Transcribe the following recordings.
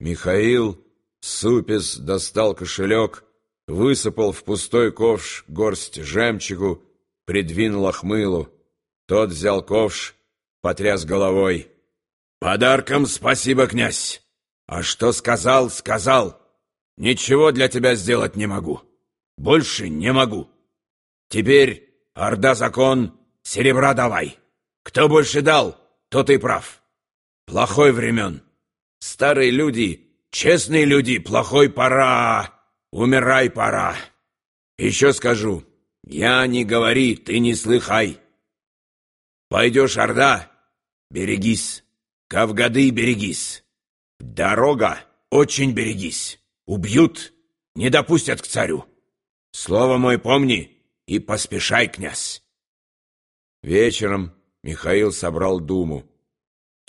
Михаил Супис достал кошелек, высыпал в пустой ковш горсть жемчугу, придвинул Ахмылу. Тот взял ковш, потряс головой. «Подарком спасибо, князь! А что сказал, сказал! Ничего для тебя сделать не могу. Больше не могу. Теперь, Орда закон, серебра давай. Кто больше дал, тот и прав. Плохой времен. Старые люди, честные люди, плохой пора. Умирай пора. Еще скажу, я не говори, ты не слыхай. Пойдешь, Орда, берегись. Кавгады берегись. Дорога, очень берегись. Убьют, не допустят к царю. Слово мой помни и поспешай, князь. Вечером Михаил собрал думу.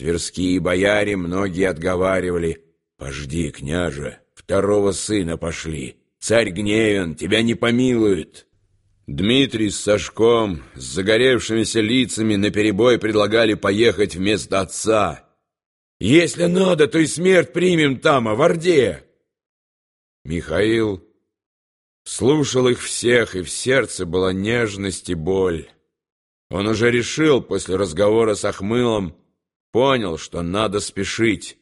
Тверские бояре многие отговаривали. «Пожди, княже, второго сына пошли. Царь гневен, тебя не помилует». Дмитрий с Сашком, с загоревшимися лицами, наперебой предлагали поехать вместо отца. «Если надо, то и смерть примем там, а в Орде!» Михаил слушал их всех, и в сердце была нежность и боль. Он уже решил после разговора с Ахмылом, понял, что надо спешить.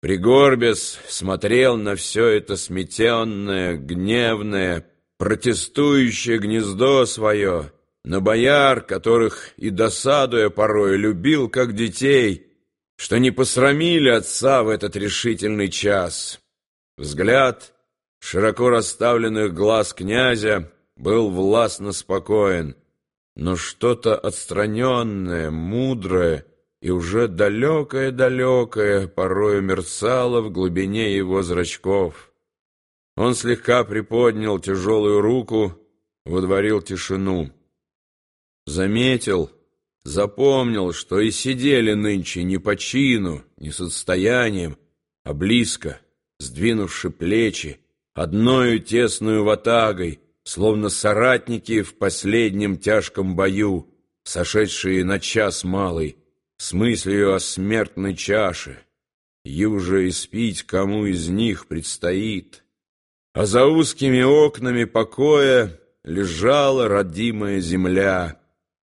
Пригорбес смотрел на все это сметенное, гневное, протестующее гнездо свое, на бояр, которых и досадуя порой любил, как детей, что не посрамили отца в этот решительный час. Взгляд широко расставленных глаз князя был властно спокоен, но что-то отстраненное, мудрое и уже далекое-далекое порою мерцало в глубине его зрачков. Он слегка приподнял тяжелую руку, водворил тишину. Заметил, запомнил, что и сидели нынче не по чину, не состоянием, а близко, сдвинувши плечи, одною тесную ватагой, словно соратники в последнем тяжком бою, сошедшие на час малый, с мыслью о смертной чаше. Юже испить кому из них предстоит — а за узкими окнами покоя лежала родимая земля.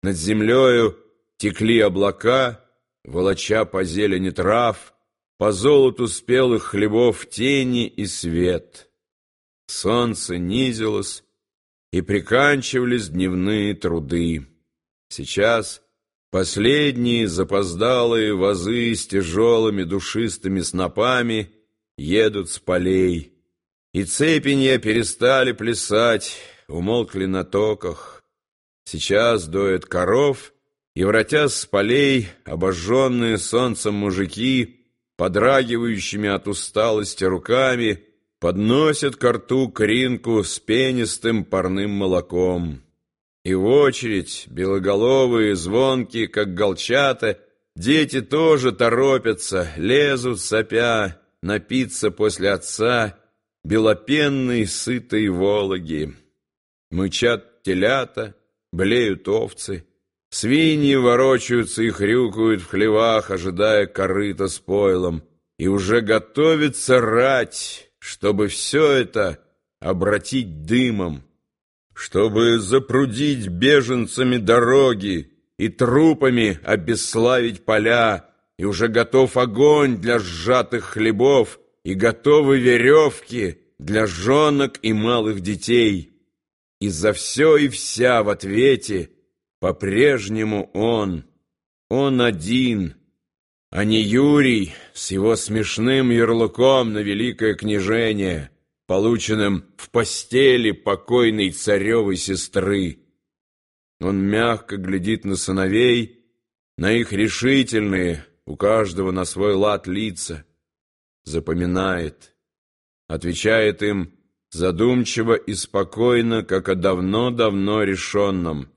Над землею текли облака, волоча по зелени трав, по золоту спелых хлебов тени и свет. Солнце низилось, и приканчивались дневные труды. Сейчас последние запоздалые вазы с тяжелыми душистыми снопами едут с полей. И цепенья перестали плясать, умолкли на токах. Сейчас доят коров, и, вратясь с полей, обожженные солнцем мужики, подрагивающими от усталости руками, подносят ко рту кринку с пенистым парным молоком. И в очередь, белоголовые, звонкие, как голчата, дети тоже торопятся, лезут, сопя, напиться после отца, белопенной сытой Вологи. Мычат телята, блеют овцы, свиньи ворочаются и хрюкают в хлевах, ожидая корыта с пойлом, и уже готовится рать, чтобы все это обратить дымом, чтобы запрудить беженцами дороги и трупами обесславить поля, и уже готов огонь для сжатых хлебов, и готовы веревки для жонок и малых детей. И за все и вся в ответе по-прежнему он, он один, а не Юрий с его смешным ярлыком на великое княжение, полученным в постели покойной царевой сестры. Он мягко глядит на сыновей, на их решительные, у каждого на свой лад лица, запоминает, отвечает им задумчиво и спокойно, как о давно-давно решенном –